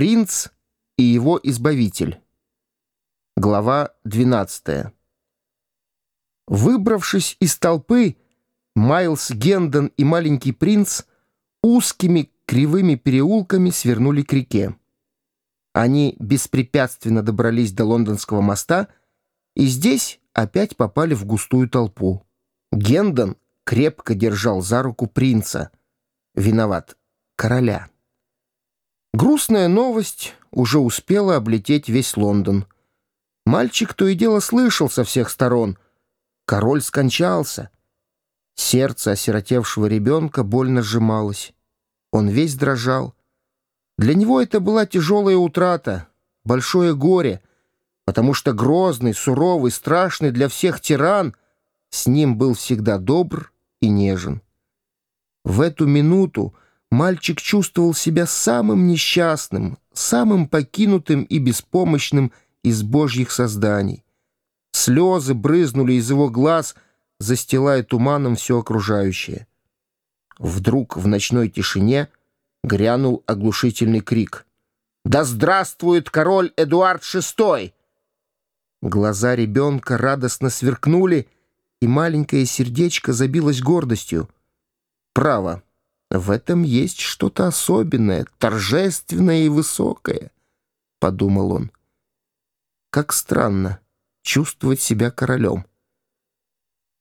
Принц и его избавитель. Глава 12. Выбравшись из толпы, Майлз Гендон и маленький принц узкими кривыми переулками свернули к реке. Они беспрепятственно добрались до лондонского моста и здесь опять попали в густую толпу. Гендон крепко держал за руку принца. Виноват короля. Грустная новость уже успела облететь весь Лондон. Мальчик то и дело слышал со всех сторон. Король скончался. Сердце осиротевшего ребенка больно сжималось. Он весь дрожал. Для него это была тяжелая утрата, большое горе, потому что грозный, суровый, страшный для всех тиран с ним был всегда добр и нежен. В эту минуту мальчик чувствовал себя самым несчастным, самым покинутым и беспомощным из божьих созданий. Слезы брызнули из его глаз, застилая туманом все окружающее. Вдруг в ночной тишине грянул оглушительный крик. «Да здравствует король Эдуард VI!» Глаза ребенка радостно сверкнули, и маленькое сердечко забилось гордостью. «Право!» В этом есть что-то особенное, торжественное и высокое, — подумал он. Как странно чувствовать себя королем.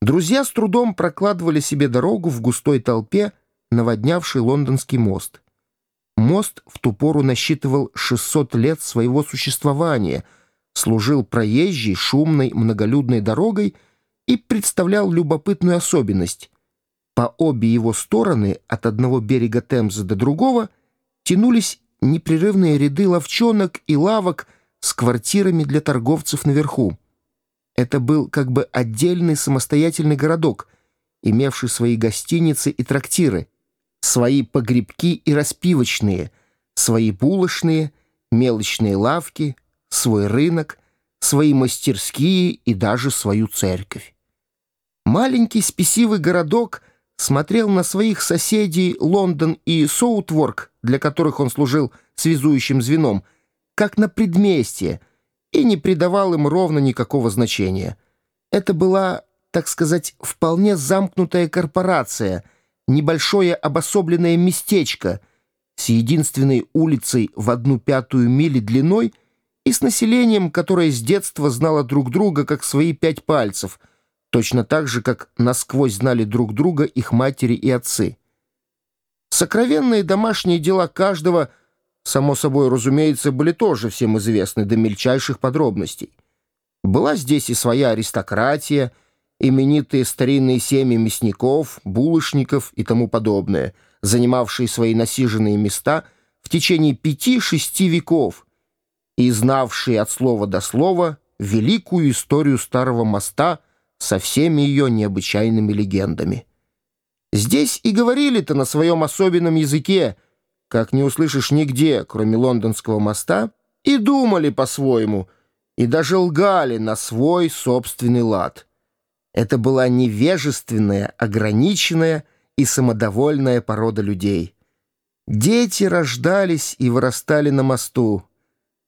Друзья с трудом прокладывали себе дорогу в густой толпе, наводнявший лондонский мост. Мост в ту пору насчитывал 600 лет своего существования, служил проезжей, шумной, многолюдной дорогой и представлял любопытную особенность. По обе его стороны, от одного берега Темзы до другого, тянулись непрерывные ряды ловчонок и лавок с квартирами для торговцев наверху. Это был как бы отдельный самостоятельный городок, имевший свои гостиницы и трактиры, свои погребки и распивочные, свои булочные, мелочные лавки, свой рынок, свои мастерские и даже свою церковь. Маленький спесивый городок — смотрел на своих соседей Лондон и Соутворк, для которых он служил связующим звеном, как на предместье, и не придавал им ровно никакого значения. Это была, так сказать, вполне замкнутая корпорация, небольшое обособленное местечко с единственной улицей в одну пятую мили длиной и с населением, которое с детства знало друг друга как свои пять пальцев — точно так же, как насквозь знали друг друга их матери и отцы. Сокровенные домашние дела каждого, само собой разумеется, были тоже всем известны до мельчайших подробностей. Была здесь и своя аристократия, именитые старинные семьи мясников, булочников и тому подобное, занимавшие свои насиженные места в течение пяти-шести веков и знавшие от слова до слова великую историю Старого моста — со всеми ее необычайными легендами. Здесь и говорили-то на своем особенном языке, как не услышишь нигде, кроме лондонского моста, и думали по-своему, и даже лгали на свой собственный лад. Это была невежественная, ограниченная и самодовольная порода людей. Дети рождались и вырастали на мосту,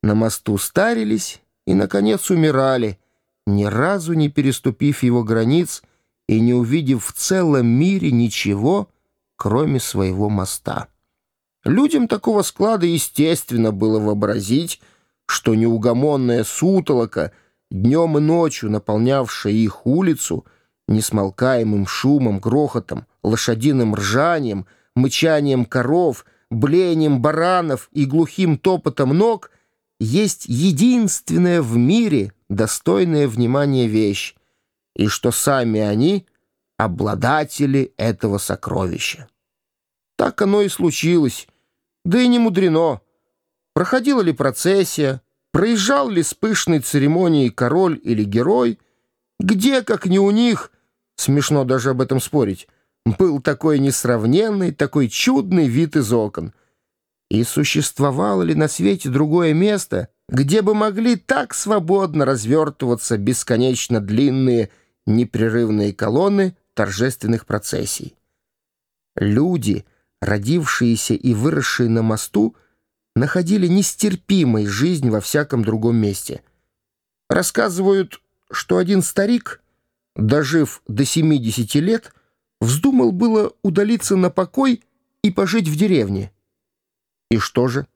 на мосту старились и, наконец, умирали — ни разу не переступив его границ и не увидев в целом мире ничего, кроме своего моста. Людям такого склада естественно было вообразить, что неугомонная сутолока, днем и ночью наполнявшая их улицу, несмолкаемым шумом, грохотом, лошадиным ржанием, мычанием коров, блеянием баранов и глухим топотом ног, есть единственная в мире достойная внимания вещь, и что сами они — обладатели этого сокровища. Так оно и случилось, да и не мудрено. Проходила ли процессия, проезжал ли с пышной церемонией король или герой, где, как не у них, смешно даже об этом спорить, был такой несравненный, такой чудный вид из окон. И существовало ли на свете другое место — где бы могли так свободно развертываться бесконечно длинные непрерывные колонны торжественных процессий. Люди, родившиеся и выросшие на мосту, находили нестерпимой жизнь во всяком другом месте. Рассказывают, что один старик, дожив до 70 лет, вздумал было удалиться на покой и пожить в деревне. И что же?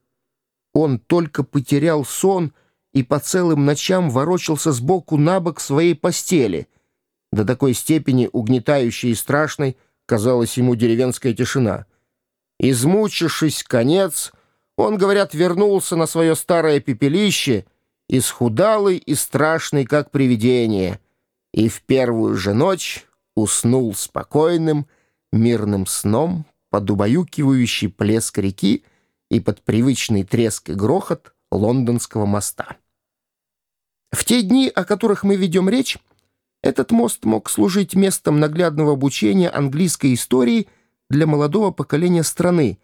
Он только потерял сон и по целым ночам ворочался сбоку на бок своей постели. До такой степени угнетающей и страшной казалась ему деревенская тишина. Измучившись конец, он, говорят, вернулся на свое старое пепелище, исхудалый и страшный, как привидение, и в первую же ночь уснул спокойным, мирным сном под убаюкивающий плеск реки и под привычный треск и грохот лондонского моста. В те дни, о которых мы ведем речь, этот мост мог служить местом наглядного обучения английской истории для молодого поколения страны,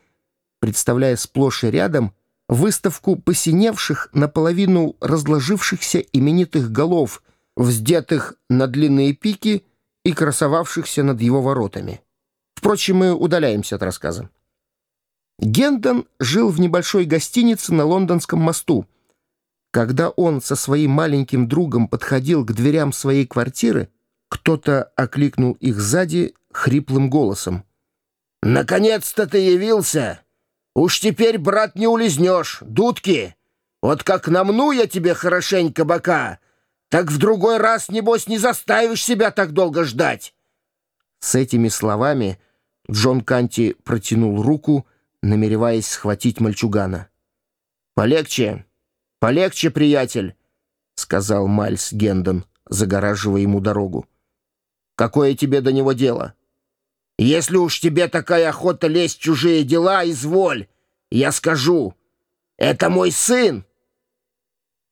представляя сплошь и рядом выставку посиневших, наполовину разложившихся именитых голов, вздетых на длинные пики и красовавшихся над его воротами. Впрочем, мы удаляемся от рассказа. Гендон жил в небольшой гостинице на Лондонском мосту. Когда он со своим маленьким другом подходил к дверям своей квартиры, кто-то окликнул их сзади хриплым голосом. «Наконец-то ты явился! Уж теперь, брат, не улизнешь, дудки! Вот как намну я тебе хорошенько бока, так в другой раз, небось, не заставишь себя так долго ждать!» С этими словами Джон Канти протянул руку, намереваясь схватить мальчугана. «Полегче, полегче, приятель», — сказал Мальс Гендон, загораживая ему дорогу. «Какое тебе до него дело?» «Если уж тебе такая охота лезть в чужие дела, изволь, я скажу. Это мой сын!»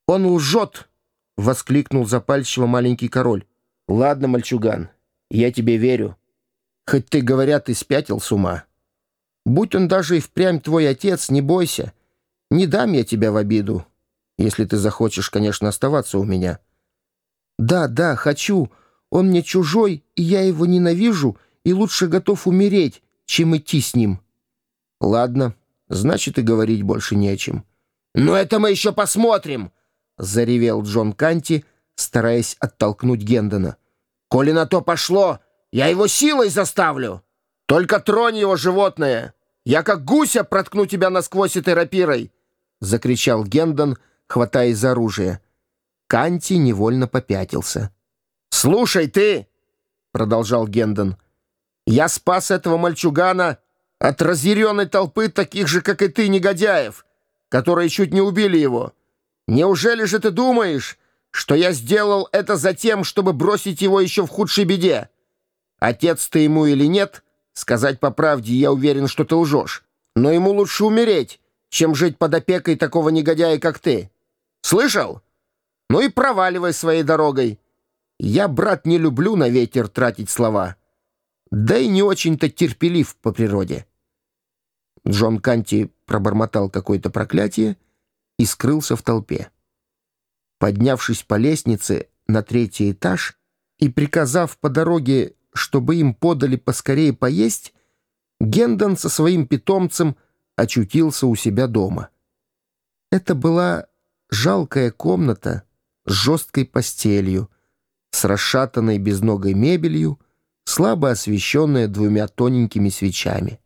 «Он лжет!» — воскликнул запальчиво маленький король. «Ладно, мальчуган, я тебе верю. Хоть ты, говорят, и спятил с ума». Будь он даже и впрямь твой отец, не бойся. Не дам я тебя в обиду, если ты захочешь, конечно, оставаться у меня. Да, да, хочу. Он мне чужой, и я его ненавижу, и лучше готов умереть, чем идти с ним. Ладно, значит, и говорить больше не о чем. «Но это мы еще посмотрим!» — заревел Джон Канти, стараясь оттолкнуть Гендона. «Коли на то пошло, я его силой заставлю!» «Только тронь его, животное! Я как гуся проткну тебя насквозь этой рапирой!» — закричал Гендон, хватаясь за оружие. Канти невольно попятился. «Слушай, ты!» — продолжал Гендон. «Я спас этого мальчугана от разъяренной толпы таких же, как и ты, негодяев, которые чуть не убили его. Неужели же ты думаешь, что я сделал это за тем, чтобы бросить его еще в худшей беде? Отец ты ему или нет — Сказать по правде, я уверен, что ты лжешь. Но ему лучше умереть, чем жить под опекой такого негодяя, как ты. Слышал? Ну и проваливай своей дорогой. Я, брат, не люблю на ветер тратить слова. Да и не очень-то терпелив по природе. Джон Канти пробормотал какое-то проклятие и скрылся в толпе. Поднявшись по лестнице на третий этаж и приказав по дороге чтобы им подали поскорее поесть, Гендон со своим питомцем очутился у себя дома. Это была жалкая комната с жесткой постелью, с расшатанной безногой мебелью, слабо освещенная двумя тоненькими свечами.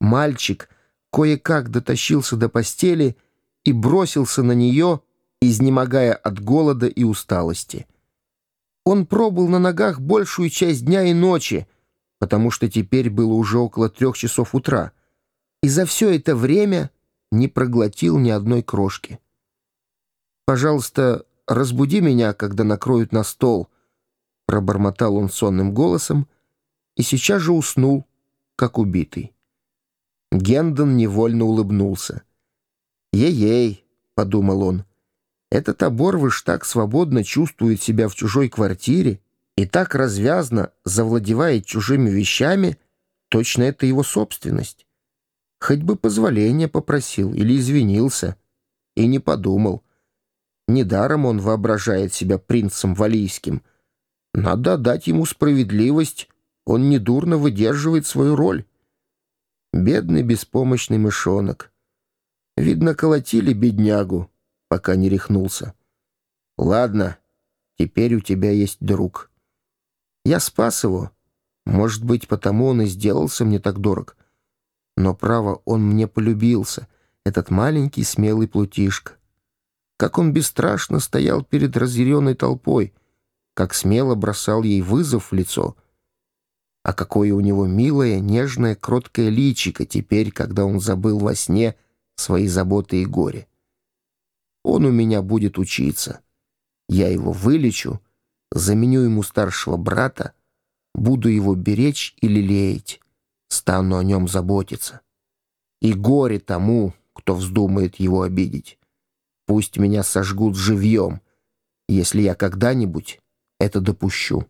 Мальчик кое-как дотащился до постели и бросился на нее, изнемогая от голода и усталости. Он пробыл на ногах большую часть дня и ночи, потому что теперь было уже около трех часов утра, и за все это время не проглотил ни одной крошки. «Пожалуйста, разбуди меня, когда накроют на стол», — пробормотал он сонным голосом, и сейчас же уснул, как убитый. Гендон невольно улыбнулся. «Ей-ей», — подумал он, — этот оборвыш так свободно чувствует себя в чужой квартире и так развязно завладевает чужими вещами, точно это его собственность. Хоть бы позволения попросил или извинился. И не подумал. Недаром он воображает себя принцем валийским. Надо дать ему справедливость, он недурно выдерживает свою роль. Бедный беспомощный мышонок. Видно, колотили беднягу, пока не рехнулся. Ладно, теперь у тебя есть друг. Я спас его. Может быть, потому он и сделался мне так дорог. Но, право, он мне полюбился, этот маленький смелый плутишка. Как он бесстрашно стоял перед разъяренной толпой, как смело бросал ей вызов в лицо. А какое у него милое, нежное, кроткое личико теперь, когда он забыл во сне свои заботы и горе. Он у меня будет учиться. Я его вылечу, заменю ему старшего брата, буду его беречь и лелеять, стану о нем заботиться. И горе тому, кто вздумает его обидеть. Пусть меня сожгут живьем, если я когда-нибудь это допущу.